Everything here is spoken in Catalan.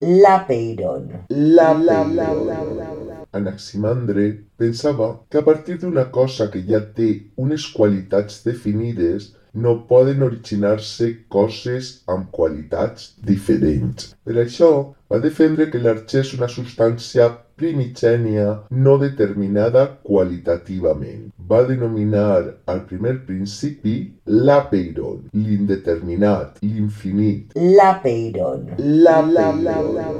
Lapeiron. Anaximandre pensava que a partir d'una cosa que ja té unes qualitats definides, no poden originar-se coses amb qualitats diferents. Per això, va defendre que l'argent és una substància primigènia no determinada qualitativament. Va denominar al primer principi l'apeiron, l'indeterminat, l'infinit. Lapeiron. L'apeiron.